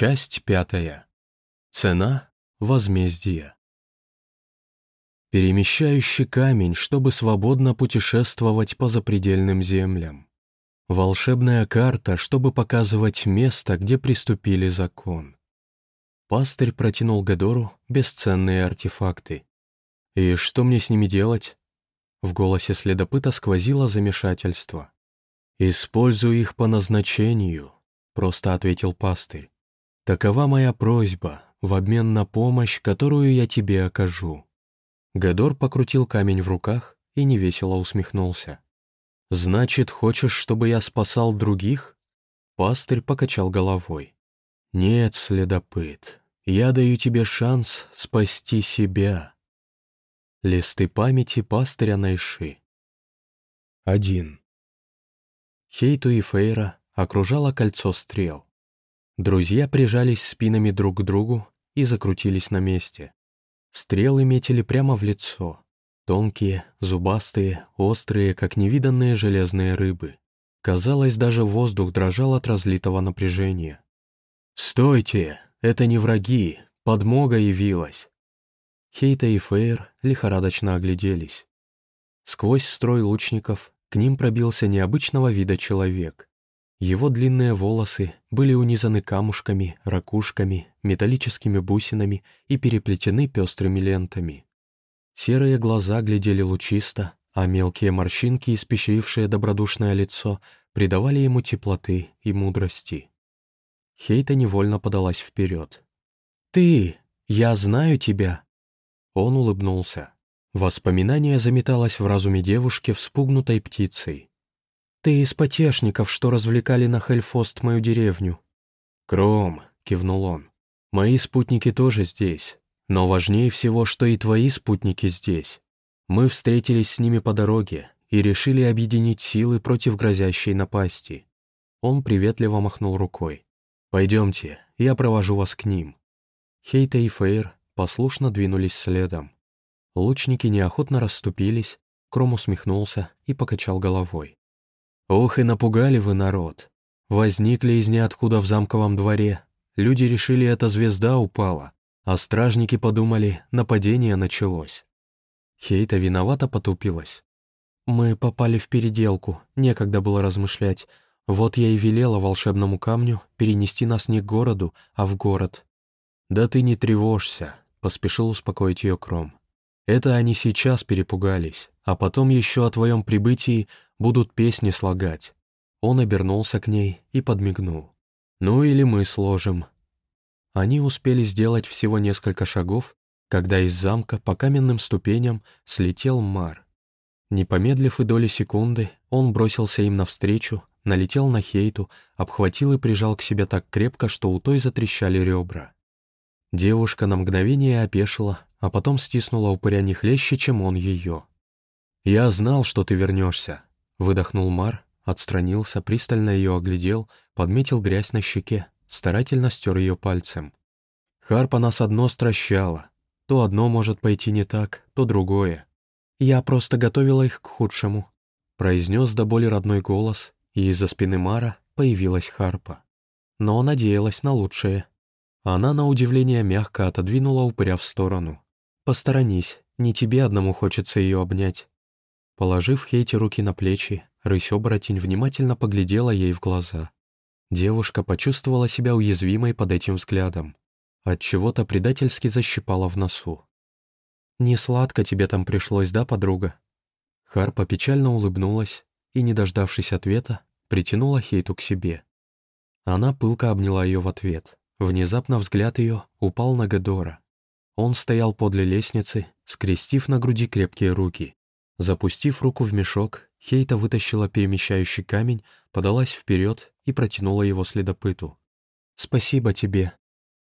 Часть пятая. Цена возмездия. Перемещающий камень, чтобы свободно путешествовать по запредельным землям. Волшебная карта, чтобы показывать место, где приступили закон. Пастырь протянул Гадору бесценные артефакты. «И что мне с ними делать?» В голосе следопыта сквозило замешательство. «Используй их по назначению», — просто ответил пастырь. Такова моя просьба в обмен на помощь, которую я тебе окажу». Гадор покрутил камень в руках и невесело усмехнулся. «Значит, хочешь, чтобы я спасал других?» Пастырь покачал головой. «Нет, следопыт, я даю тебе шанс спасти себя». Листы памяти пастыря Найши. Один. Хейту и Фейра окружало кольцо стрел. Друзья прижались спинами друг к другу и закрутились на месте. Стрелы метили прямо в лицо. Тонкие, зубастые, острые, как невиданные железные рыбы. Казалось, даже воздух дрожал от разлитого напряжения. «Стойте! Это не враги! Подмога явилась!» Хейта и Фейр лихорадочно огляделись. Сквозь строй лучников к ним пробился необычного вида человек. Его длинные волосы были унизаны камушками, ракушками, металлическими бусинами и переплетены пестрыми лентами. Серые глаза глядели лучисто, а мелкие морщинки, испещрившие добродушное лицо, придавали ему теплоты и мудрости. Хейта невольно подалась вперед. «Ты! Я знаю тебя!» Он улыбнулся. Воспоминание заметалось в разуме девушки, вспугнутой птицей. «Ты из потешников, что развлекали на Хельфост мою деревню». «Кром», — кивнул он, — «мои спутники тоже здесь, но важнее всего, что и твои спутники здесь. Мы встретились с ними по дороге и решили объединить силы против грозящей напасти». Он приветливо махнул рукой. «Пойдемте, я провожу вас к ним». Хейта и Фейр послушно двинулись следом. Лучники неохотно расступились, Кром усмехнулся и покачал головой. Ох и напугали вы народ. Возникли из ниоткуда в замковом дворе. Люди решили, эта звезда упала, а стражники подумали, нападение началось. Хейта виновато потупилась. «Мы попали в переделку, некогда было размышлять. Вот я и велела волшебному камню перенести нас не к городу, а в город». «Да ты не тревожься», — поспешил успокоить ее Кром. «Это они сейчас перепугались, а потом еще о твоем прибытии будут песни слагать». Он обернулся к ней и подмигнул. «Ну или мы сложим». Они успели сделать всего несколько шагов, когда из замка по каменным ступеням слетел Мар. Не помедлив и доли секунды, он бросился им навстречу, налетел на Хейту, обхватил и прижал к себе так крепко, что у той затрещали ребра. Девушка на мгновение опешила, а потом стиснула упыря не хлеще, чем он ее. «Я знал, что ты вернешься», Выдохнул Мар, отстранился, пристально ее оглядел, подметил грязь на щеке, старательно стер ее пальцем. Харпа нас одно стращало. То одно может пойти не так, то другое. Я просто готовила их к худшему. Произнес до боли родной голос, и из-за спины Мара появилась Харпа. Но надеялась на лучшее. Она, на удивление, мягко отодвинула упыря в сторону. «Посторонись, не тебе одному хочется ее обнять. Положив Хейте руки на плечи, рысь-оборотень внимательно поглядела ей в глаза. Девушка почувствовала себя уязвимой под этим взглядом. От чего то предательски защипала в носу. «Не сладко тебе там пришлось, да, подруга?» Харпа печально улыбнулась и, не дождавшись ответа, притянула Хейту к себе. Она пылко обняла ее в ответ. Внезапно взгляд ее упал на Гедора. Он стоял подле лестницы, скрестив на груди крепкие руки. Запустив руку в мешок, Хейта вытащила перемещающий камень, подалась вперед и протянула его следопыту. «Спасибо тебе».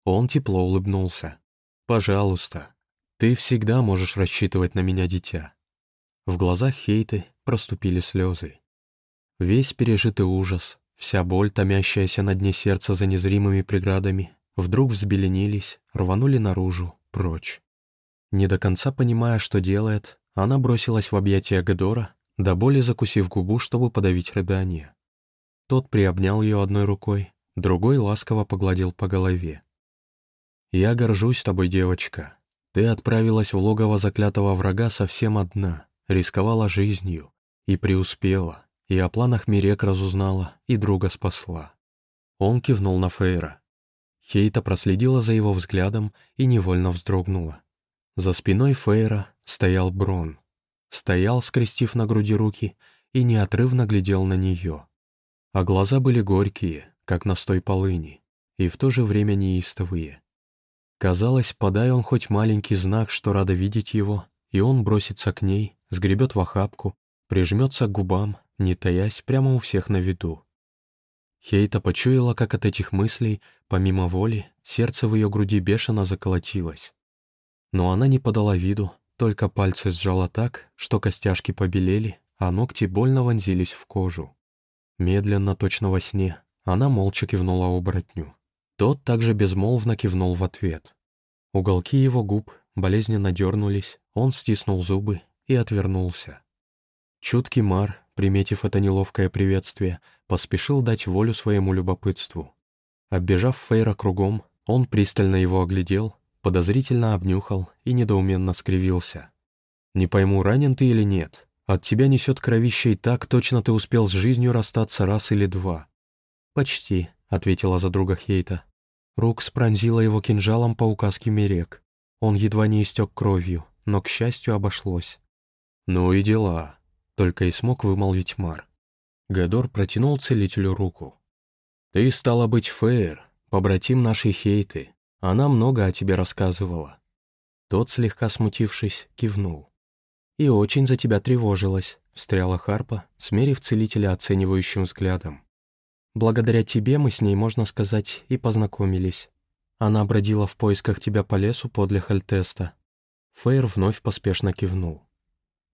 Он тепло улыбнулся. «Пожалуйста. Ты всегда можешь рассчитывать на меня, дитя». В глазах Хейты проступили слезы. Весь пережитый ужас, вся боль, томящаяся на дне сердца за незримыми преградами, вдруг взбеленились, рванули наружу, прочь. Не до конца понимая, что делает, она бросилась в объятия Гедора, до боли закусив губу, чтобы подавить рыдание. Тот приобнял ее одной рукой, другой ласково погладил по голове. «Я горжусь тобой, девочка. Ты отправилась в логово заклятого врага совсем одна, рисковала жизнью и преуспела, и о планах Мирек разузнала, и друга спасла». Он кивнул на Фейра. Хейта проследила за его взглядом и невольно вздрогнула. За спиной Фейра стоял Брон. Стоял, скрестив на груди руки, и неотрывно глядел на нее. А глаза были горькие, как настой полыни, и в то же время неистовые. Казалось, подай он хоть маленький знак, что рада видеть его, и он бросится к ней, сгребет в охапку, прижмется к губам, не таясь, прямо у всех на виду. Хейта почуяла, как от этих мыслей, помимо воли, сердце в ее груди бешено заколотилось. Но она не подала виду, только пальцы сжала так, что костяшки побелели, а ногти больно вонзились в кожу. Медленно, точно во сне, она молча кивнула оборотню. Тот также безмолвно кивнул в ответ. Уголки его губ болезненно дернулись, он стиснул зубы и отвернулся. Чуткий Мар, приметив это неловкое приветствие, поспешил дать волю своему любопытству. Оббежав Фейра кругом, он пристально его оглядел, подозрительно обнюхал и недоуменно скривился. «Не пойму, ранен ты или нет? От тебя несет кровищей так, точно ты успел с жизнью расстаться раз или два». «Почти», — ответила за друга Хейта. Рукс пронзила его кинжалом по указке Мерек. Он едва не истек кровью, но, к счастью, обошлось. «Ну и дела», — только и смог вымолвить Мар. Гадор протянул целителю руку. «Ты, стала быть, Фейер, побратим нашей Хейты. Она много о тебе рассказывала». Тот, слегка смутившись, кивнул. «И очень за тебя тревожилась», — встряла Харпа, смерив целителя оценивающим взглядом. Благодаря тебе мы с ней, можно сказать, и познакомились. Она бродила в поисках тебя по лесу подле Хальтеста». Фейр вновь поспешно кивнул.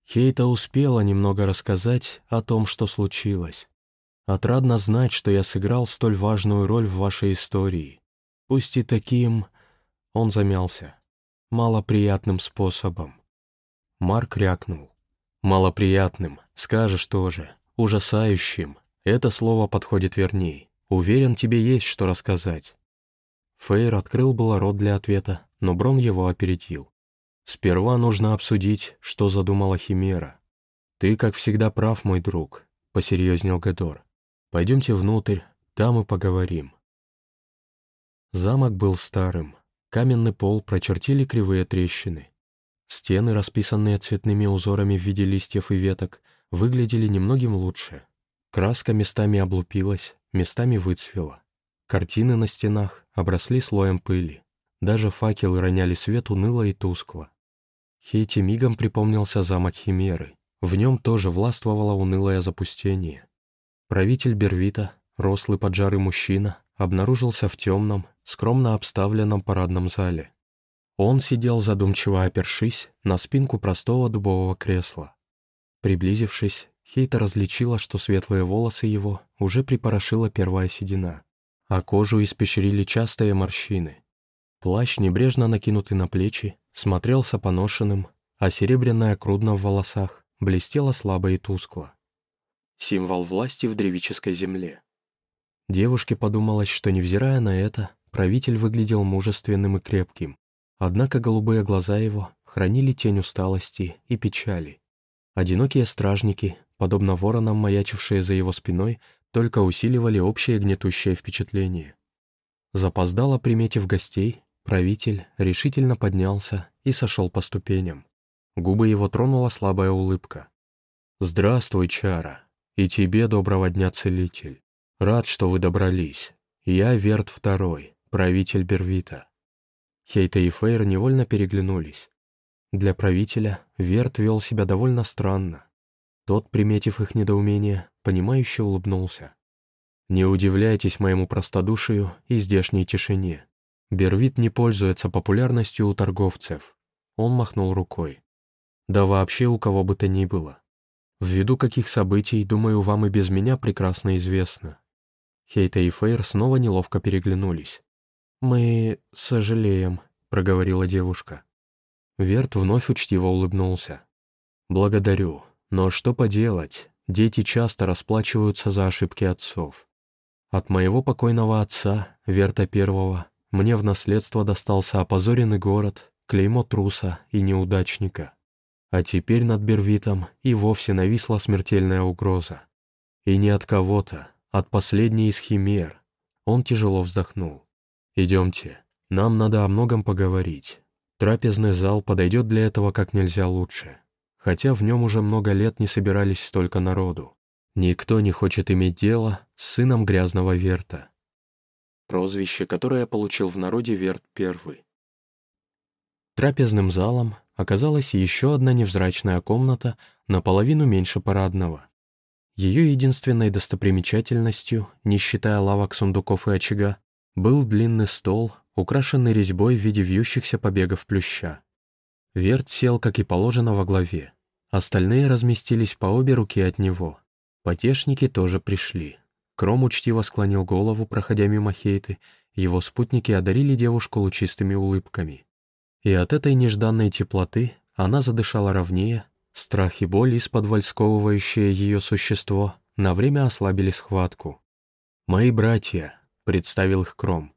Хейта успела немного рассказать о том, что случилось. Отрадно знать, что я сыграл столь важную роль в вашей истории. Пусть и таким... Он замялся. Малоприятным способом. Марк рякнул. Малоприятным, скажешь тоже, ужасающим, это слово подходит верней. Уверен, тебе есть что рассказать». Фейр открыл было рот для ответа, но Брон его опередил. «Сперва нужно обсудить, что задумала Химера. Ты, как всегда, прав, мой друг», — посерьезнел Гедор. «Пойдемте внутрь, там и поговорим». Замок был старым. Каменный пол прочертили кривые трещины. Стены, расписанные цветными узорами в виде листьев и веток, выглядели немногим лучше. Краска местами облупилась, местами выцвела. Картины на стенах обросли слоем пыли. Даже факелы роняли свет уныло и тускло. Хейти мигом припомнился замок Химеры. В нем тоже властвовало унылое запустение. Правитель Бервита, рослый поджарый мужчина, обнаружился в темном, скромно обставленном парадном зале. Он сидел задумчиво опершись на спинку простого дубового кресла. Приблизившись, Хейта различила, что светлые волосы его уже припорошила первая седина, а кожу испещрили частые морщины. Плащ, небрежно накинутый на плечи, смотрелся поношенным, а серебряная крудна в волосах блестела слабо и тускло. Символ власти в древической земле. Девушке подумалось, что, невзирая на это, правитель выглядел мужественным и крепким, однако голубые глаза его хранили тень усталости и печали. Одинокие стражники, подобно воронам, маячившие за его спиной, только усиливали общее гнетущее впечатление. Запоздало приметив гостей, правитель решительно поднялся и сошел по ступеням. Губы его тронула слабая улыбка. «Здравствуй, Чара, и тебе доброго дня, целитель. Рад, что вы добрались. Я Верт Второй, правитель Бервита». Хейта и Фейр невольно переглянулись. Для правителя Верт вел себя довольно странно. Тот, приметив их недоумение, понимающе улыбнулся. «Не удивляйтесь моему простодушию и здешней тишине. Бервит не пользуется популярностью у торговцев». Он махнул рукой. «Да вообще у кого бы то ни было. Ввиду каких событий, думаю, вам и без меня прекрасно известно». Хейта и Фейр снова неловко переглянулись. «Мы сожалеем», — проговорила девушка. Верт вновь учтиво улыбнулся. «Благодарю. Но что поделать, дети часто расплачиваются за ошибки отцов. От моего покойного отца, Верта Первого, мне в наследство достался опозоренный город, клеймо труса и неудачника. А теперь над Бервитом и вовсе нависла смертельная угроза. И не от кого-то, от последней из химер. Он тяжело вздохнул. «Идемте, нам надо о многом поговорить. Трапезный зал подойдет для этого как нельзя лучше. Хотя в нем уже много лет не собирались столько народу. Никто не хочет иметь дело с сыном грязного Верта. Прозвище, которое получил в народе Верт Первый. Трапезным залом оказалась еще одна невзрачная комната, наполовину меньше парадного. Ее единственной достопримечательностью, не считая лавок, сундуков и очага, был длинный стол, украшенный резьбой в виде вьющихся побегов плюща. Верт сел, как и положено, во главе. Остальные разместились по обе руки от него. Потешники тоже пришли. Кром учтиво склонил голову, проходя мимо Хейты, его спутники одарили девушку лучистыми улыбками. И от этой нежданной теплоты она задышала ровнее, страх и боль, из-под вальсковывающее ее существо, на время ослабили схватку. «Мои братья», — представил их Кром,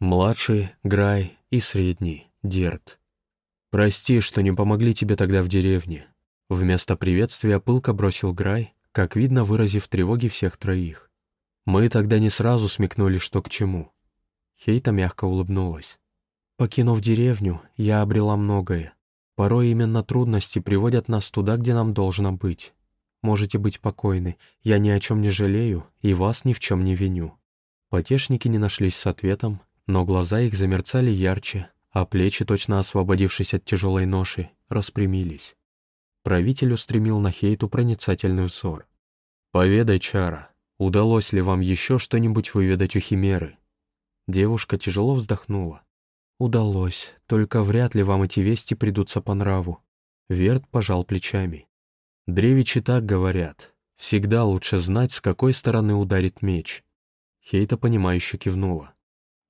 Младший — Грай и средний — Дерт. «Прости, что не помогли тебе тогда в деревне». Вместо приветствия пылко бросил Грай, как видно, выразив тревоги всех троих. Мы тогда не сразу смекнули, что к чему. Хейта мягко улыбнулась. Покинув деревню, я обрела многое. Порой именно трудности приводят нас туда, где нам должно быть. Можете быть покойны, я ни о чем не жалею и вас ни в чем не виню». Потешники не нашлись с ответом, но глаза их замерцали ярче, а плечи, точно освободившись от тяжелой ноши, распрямились. Правитель устремил на Хейту проницательный взор. «Поведай, Чара, удалось ли вам еще что-нибудь выведать у Химеры?» Девушка тяжело вздохнула. «Удалось, только вряд ли вам эти вести придутся по нраву». Верт пожал плечами. «Древичи так говорят. Всегда лучше знать, с какой стороны ударит меч». Хейта, понимающе кивнула.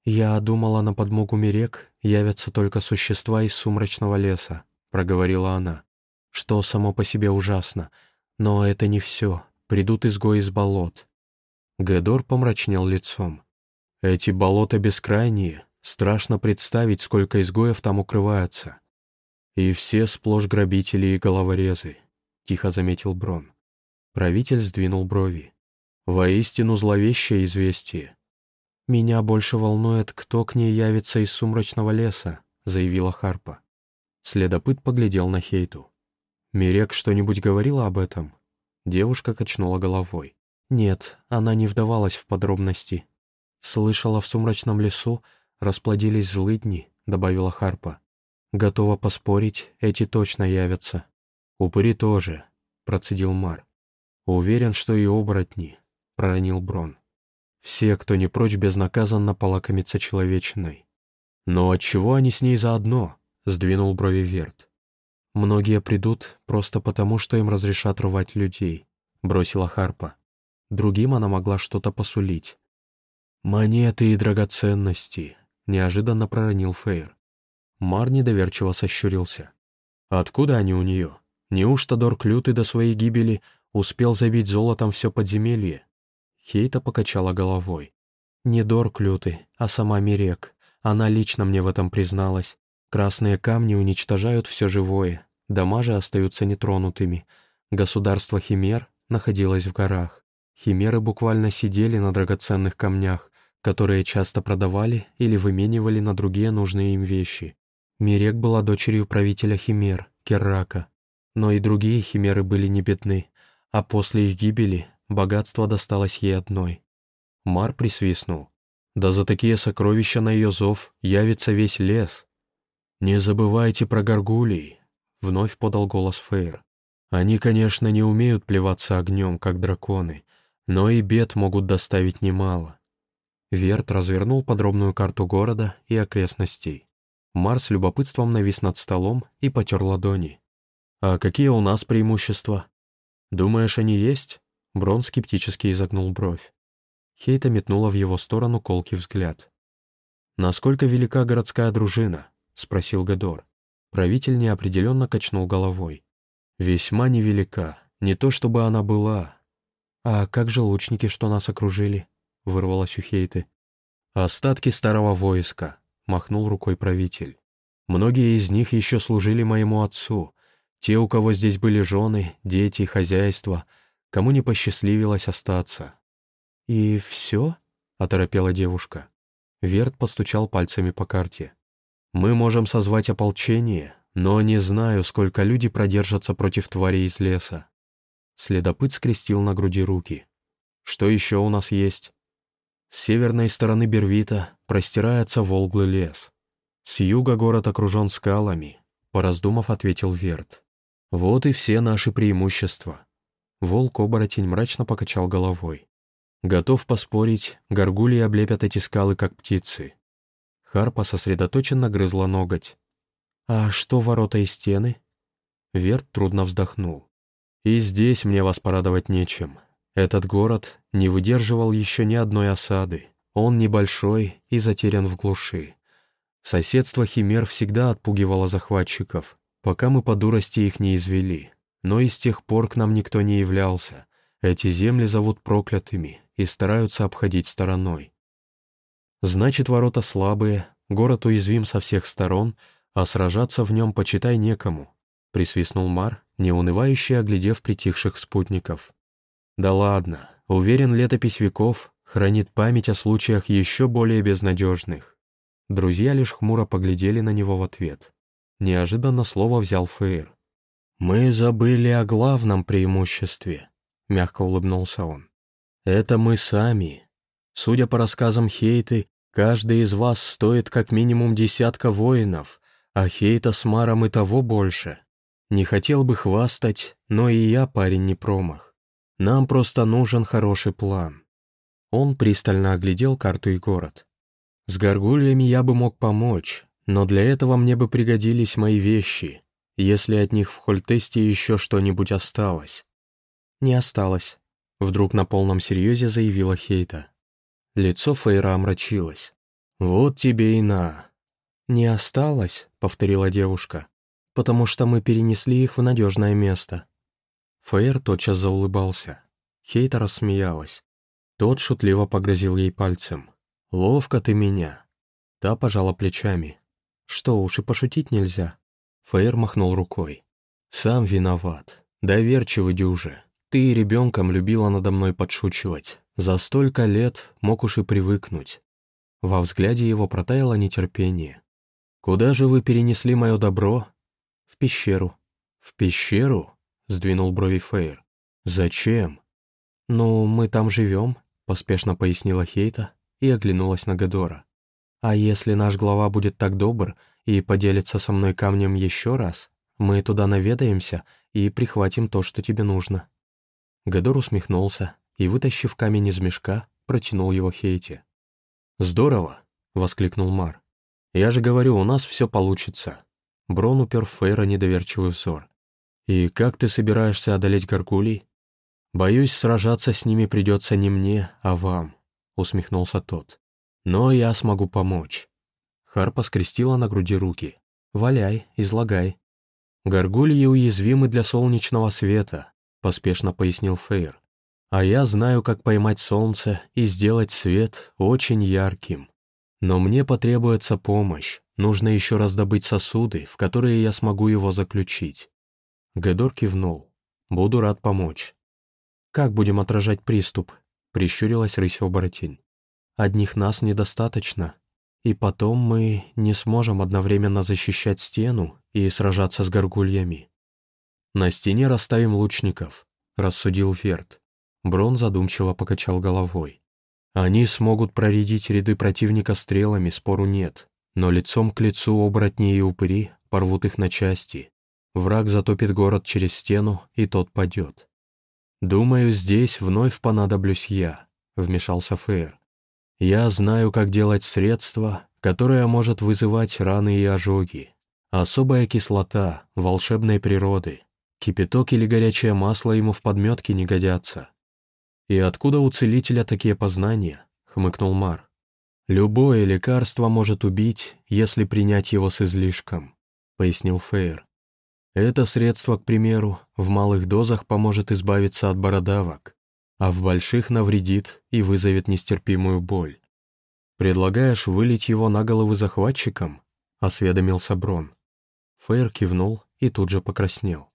«Я думала, на подмогу Мирек явятся только существа из сумрачного леса», — проговорила она. «Что само по себе ужасно. Но это не все. Придут изгои из болот». Гедор помрачнел лицом. «Эти болота бескрайние. Страшно представить, сколько изгоев там укрываются. И все сплошь грабители и головорезы», — тихо заметил Брон. Правитель сдвинул брови. «Воистину зловещее известие. «Меня больше волнует, кто к ней явится из сумрачного леса», — заявила Харпа. Следопыт поглядел на Хейту. «Мирек что-нибудь говорила об этом?» Девушка качнула головой. «Нет, она не вдавалась в подробности. Слышала, в сумрачном лесу расплодились злыдни», — добавила Харпа. «Готова поспорить, эти точно явятся». «Упыри тоже», — процедил Мар. «Уверен, что и оборотни», — проронил Брон. Все, кто не прочь безнаказанно полакомиться человечиной. Но отчего они с ней заодно? Сдвинул брови Верт. Многие придут просто потому, что им разрешат рвать людей, бросила Харпа. Другим она могла что-то посулить. «Монеты и драгоценности», — неожиданно проронил Фейр. Мар недоверчиво сощурился. «Откуда они у нее? Неужто Дорк Лютый до своей гибели успел забить золотом все подземелье?» Хейта покачала головой. «Не Дорк лютый, а сама Мирек. Она лично мне в этом призналась. Красные камни уничтожают все живое, дома же остаются нетронутыми. Государство Химер находилось в горах. Химеры буквально сидели на драгоценных камнях, которые часто продавали или выменивали на другие нужные им вещи. Мирек была дочерью правителя Химер, Керрака. Но и другие химеры были не бедны, а после их гибели Богатство досталось ей одной. Мар присвистнул. «Да за такие сокровища на ее зов явится весь лес!» «Не забывайте про горгулей!» — вновь подал голос Фейр. «Они, конечно, не умеют плеваться огнем, как драконы, но и бед могут доставить немало». Верт развернул подробную карту города и окрестностей. Мар с любопытством навис над столом и потер ладони. «А какие у нас преимущества? Думаешь, они есть?» Брон скептически изогнул бровь. Хейта метнула в его сторону колкий взгляд. «Насколько велика городская дружина?» — спросил Гадор. Правитель неопределенно качнул головой. «Весьма невелика. Не то чтобы она была. А как же лучники, что нас окружили?» — вырвалось у Хейты. «Остатки старого войска», — махнул рукой правитель. «Многие из них еще служили моему отцу. Те, у кого здесь были жены, дети, хозяйство, кому не посчастливилось остаться». «И все?» — оторопела девушка. Верт постучал пальцами по карте. «Мы можем созвать ополчение, но не знаю, сколько люди продержатся против тварей из леса». Следопыт скрестил на груди руки. «Что еще у нас есть?» С северной стороны Бервита простирается Волглый лес. С юга город окружен скалами, пораздумав, ответил Верт. Вот и все наши преимущества. Волк-оборотень мрачно покачал головой. Готов поспорить, горгульи облепят эти скалы, как птицы. Харпа сосредоточенно грызла ноготь. «А что ворота и стены?» Верт трудно вздохнул. «И здесь мне вас порадовать нечем. Этот город не выдерживал еще ни одной осады. Он небольшой и затерян в глуши. Соседство химер всегда отпугивало захватчиков, пока мы по дурости их не извели. Но и с тех пор к нам никто не являлся. Эти земли зовут проклятыми и стараются обходить стороной. Значит, ворота слабые, город уязвим со всех сторон, а сражаться в нем, почитай, некому, — присвистнул Мар, неунывающе оглядев притихших спутников. Да ладно, уверен, летопись веков хранит память о случаях еще более безнадежных. Друзья лишь хмуро поглядели на него в ответ. Неожиданно слово взял Фейр. «Мы забыли о главном преимуществе», — мягко улыбнулся он. «Это мы сами. Судя по рассказам Хейты, каждый из вас стоит как минимум десятка воинов, а Хейта с Маром и того больше. Не хотел бы хвастать, но и я парень не промах. Нам просто нужен хороший план». Он пристально оглядел карту и город. «С горгульями я бы мог помочь, но для этого мне бы пригодились мои вещи, если от них в Хольтесте еще что-нибудь осталось». «Не осталось», — вдруг на полном серьезе заявила Хейта. Лицо Фейра омрачилось. «Вот тебе и на». «Не осталось», — повторила девушка, «потому что мы перенесли их в надежное место». Фейер тотчас заулыбался. Хейта рассмеялась. Тот шутливо погрозил ей пальцем. «Ловко ты меня!» Та пожала плечами. «Что уж и пошутить нельзя?» Фейер махнул рукой. «Сам виноват. Доверчивый дюже. Ты ребенком любила надо мной подшучивать. За столько лет мог уж и привыкнуть». Во взгляде его протаяло нетерпение. «Куда же вы перенесли мое добро?» «В пещеру». «В пещеру?» — сдвинул брови Фейр. «Зачем?» «Ну, мы там живем», — поспешно пояснила Хейта и оглянулась на Гадора. «А если наш глава будет так добр и поделится со мной камнем еще раз, мы туда наведаемся и прихватим то, что тебе нужно». Гадор усмехнулся и, вытащив камень из мешка, протянул его Хейте. «Здорово!» — воскликнул Мар. «Я же говорю, у нас все получится». Брон упер Фейра недоверчивый взор. «И как ты собираешься одолеть Гаргулий?» «Боюсь, сражаться с ними придется не мне, а вам», — усмехнулся тот. «Но я смогу помочь». Харпа скрестила на груди руки. «Валяй, излагай». «Горгульи уязвимы для солнечного света», — поспешно пояснил Фейр. «А я знаю, как поймать солнце и сделать свет очень ярким. Но мне потребуется помощь. Нужно еще раз добыть сосуды, в которые я смогу его заключить. Гедор кивнул. «Буду рад помочь». «Как будем отражать приступ?» — прищурилась рысь-оборотень. «Одних нас недостаточно, и потом мы не сможем одновременно защищать стену и сражаться с горгульями». «На стене расставим лучников», — рассудил Верт. Брон задумчиво покачал головой. «Они смогут проредить ряды противника стрелами, спору нет, но лицом к лицу оборотни и упыри порвут их на части, Враг затопит город через стену, и тот падет. «Думаю, здесь вновь понадоблюсь я», — вмешался Фейр. «Я знаю, как делать средство, которое может вызывать раны и ожоги. Особая кислота, волшебной природы. Кипяток или горячее масло ему в подметке не годятся». «И откуда у целителя такие познания?» — хмыкнул Мар. «Любое лекарство может убить, если принять его с излишком», — пояснил Фейр. Это средство, к примеру, в малых дозах поможет избавиться от бородавок. А в больших навредит и вызовет нестерпимую боль. «Предлагаешь вылить его на головы захватчикам?» — осведомился Брон. Фейр кивнул и тут же покраснел.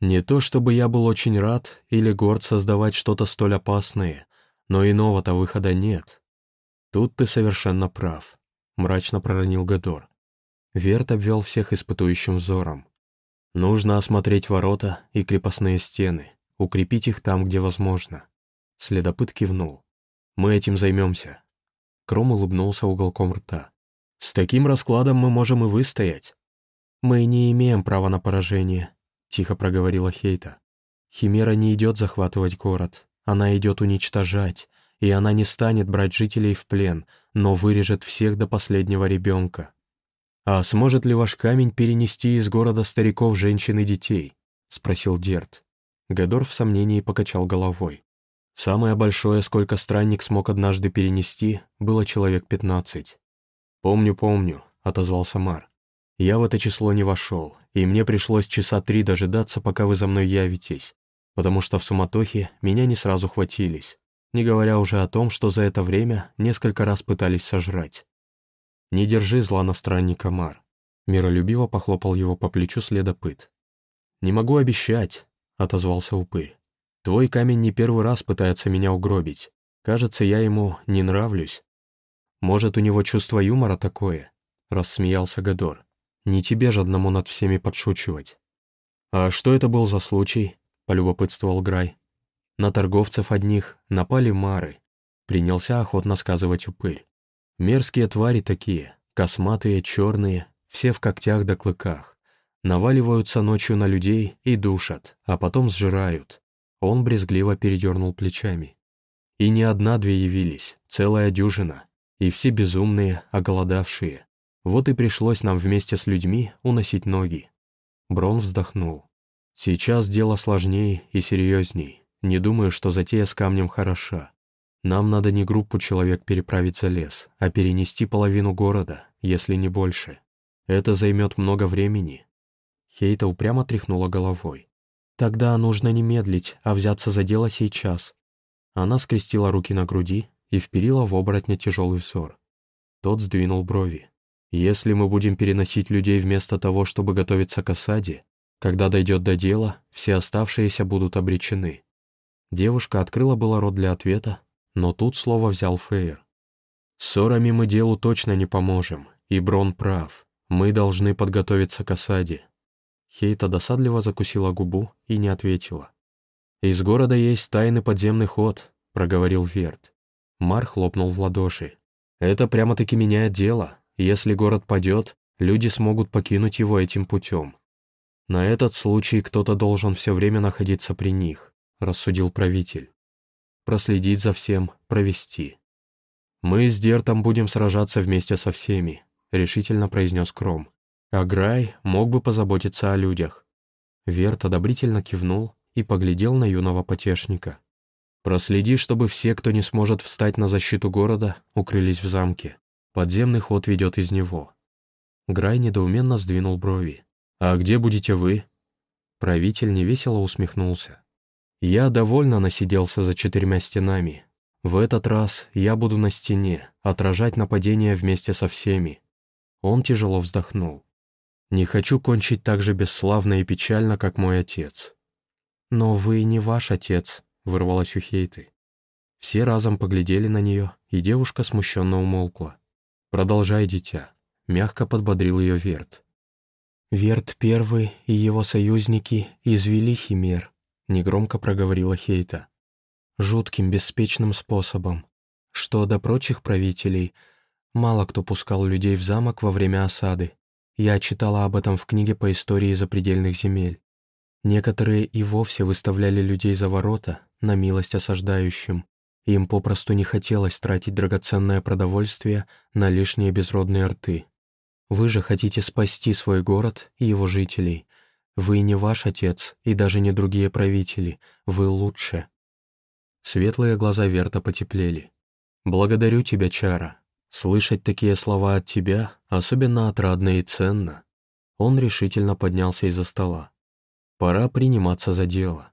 «Не то чтобы я был очень рад или горд создавать что-то столь опасное, но иного-то выхода нет. Тут ты совершенно прав», — мрачно проронил Гадор. Верт обвел всех испытующим взором. «Нужно осмотреть ворота и крепостные стены, укрепить их там, где возможно». Следопыт кивнул. «Мы этим займемся». Кром улыбнулся уголком рта. «С таким раскладом мы можем и выстоять». «Мы не имеем права на поражение», — тихо проговорила Хейта. «Химера не идет захватывать город, она идет уничтожать, и она не станет брать жителей в плен, но вырежет всех до последнего ребенка. «А сможет ли ваш камень перенести из города стариков, женщин и детей?» — спросил Дерт. Гадор в сомнении покачал головой. Самое большое, сколько странник смог однажды перенести, было человек пятнадцать. «Помню, помню», — отозвался Мар. «Я в это число не вошел, и мне пришлось часа три дожидаться, пока вы за мной явитесь, потому что в суматохе меня не сразу хватились, не говоря уже о том, что за это время несколько раз пытались сожрать. «Не держи зла на странника, Мар», — миролюбиво похлопал его по плечу следопыт. «Не могу обещать», — отозвался упырь. «Твой камень не первый раз пытается меня угробить. Кажется, я ему не нравлюсь». «Может, у него чувство юмора такое?» — рассмеялся Гадор. «Не тебе же одному над всеми подшучивать». «А что это был за случай?» полюбопытствовал Грай. На торговцев одних напали мары. Принялся охотно сказывать упырь. Мерзкие твари такие, косматые, черные, все в когтях да клыках. Наваливаются ночью на людей и душат, а потом сжирают. Он брезгливо передернул плечами. И не одна-две явились, целая дюжина. И все безумные, оголодавшие. Вот и пришлось нам вместе с людьми уносить ноги. Брон вздохнул. Сейчас дело сложнее и серьезней. Не думаю, что затея с камнем хороша. Нам надо не группу человек переправить за лес, а перенести половину города, если не больше. Это займет много времени. Хейта упрямо тряхнула головой. Тогда нужно не медлить, а взяться за дело сейчас. Она скрестила руки на груди и вперила в оборотня тяжелый взор. Тот сдвинул брови. Если мы будем переносить людей вместо того, чтобы готовиться к осаде, когда дойдет до дела, все оставшиеся будут обречены. Девушка открыла было рот для ответа, но тут слово взял Фейер. «Ссорами мы делу точно не поможем, и Брон прав. Мы должны подготовиться к осаде». Хейта досадливо закусила губу и не ответила. «Из города есть тайный подземный ход», — проговорил Верт. Мар хлопнул в ладоши. «Это прямо-таки меняет дело. Если город падет, люди смогут покинуть его этим путем. «На этот случай кто-то должен все время находиться при них», — рассудил правитель. «Проследить за всем, провести». «Мы с Дертом будем сражаться вместе со всеми», — решительно произнес Кром. «А Грай мог бы позаботиться о людях». Верт одобрительно кивнул и поглядел на юного потешника. «Проследи, чтобы все, кто не сможет встать на защиту города, укрылись в замке. Подземный ход ведет из него». Грай недоуменно сдвинул брови. «А где будете вы?» Правитель невесело усмехнулся. «Я довольно насиделся за четырьмя стенами. В этот раз я буду на стене, отражать нападение вместе со всеми». Он тяжело вздохнул. «Не хочу кончить так же бесславно и печально, как мой отец». «Но вы не ваш отец», — вырвалась у Хейты. Все разом поглядели на нее, и девушка смущенно умолкла. «Продолжай, дитя», — мягко подбодрил ее Верт. «Верт Первый и его союзники извели Химер», — негромко проговорила Хейта. «Жутким, беспечным способом. Что до прочих правителей, мало кто пускал людей в замок во время осады. Я читала об этом в книге по истории запредельных земель. Некоторые и вовсе выставляли людей за ворота, на милость осаждающим. Им попросту не хотелось тратить драгоценное продовольствие на лишние безродные рты. Вы же хотите спасти свой город и его жителей. Вы не ваш отец и даже не другие правители. Вы лучше». Светлые глаза Верта потеплели. «Благодарю тебя, Чара. Слышать такие слова от тебя особенно отрадно и ценно». Он решительно поднялся из-за стола. «Пора приниматься за дело».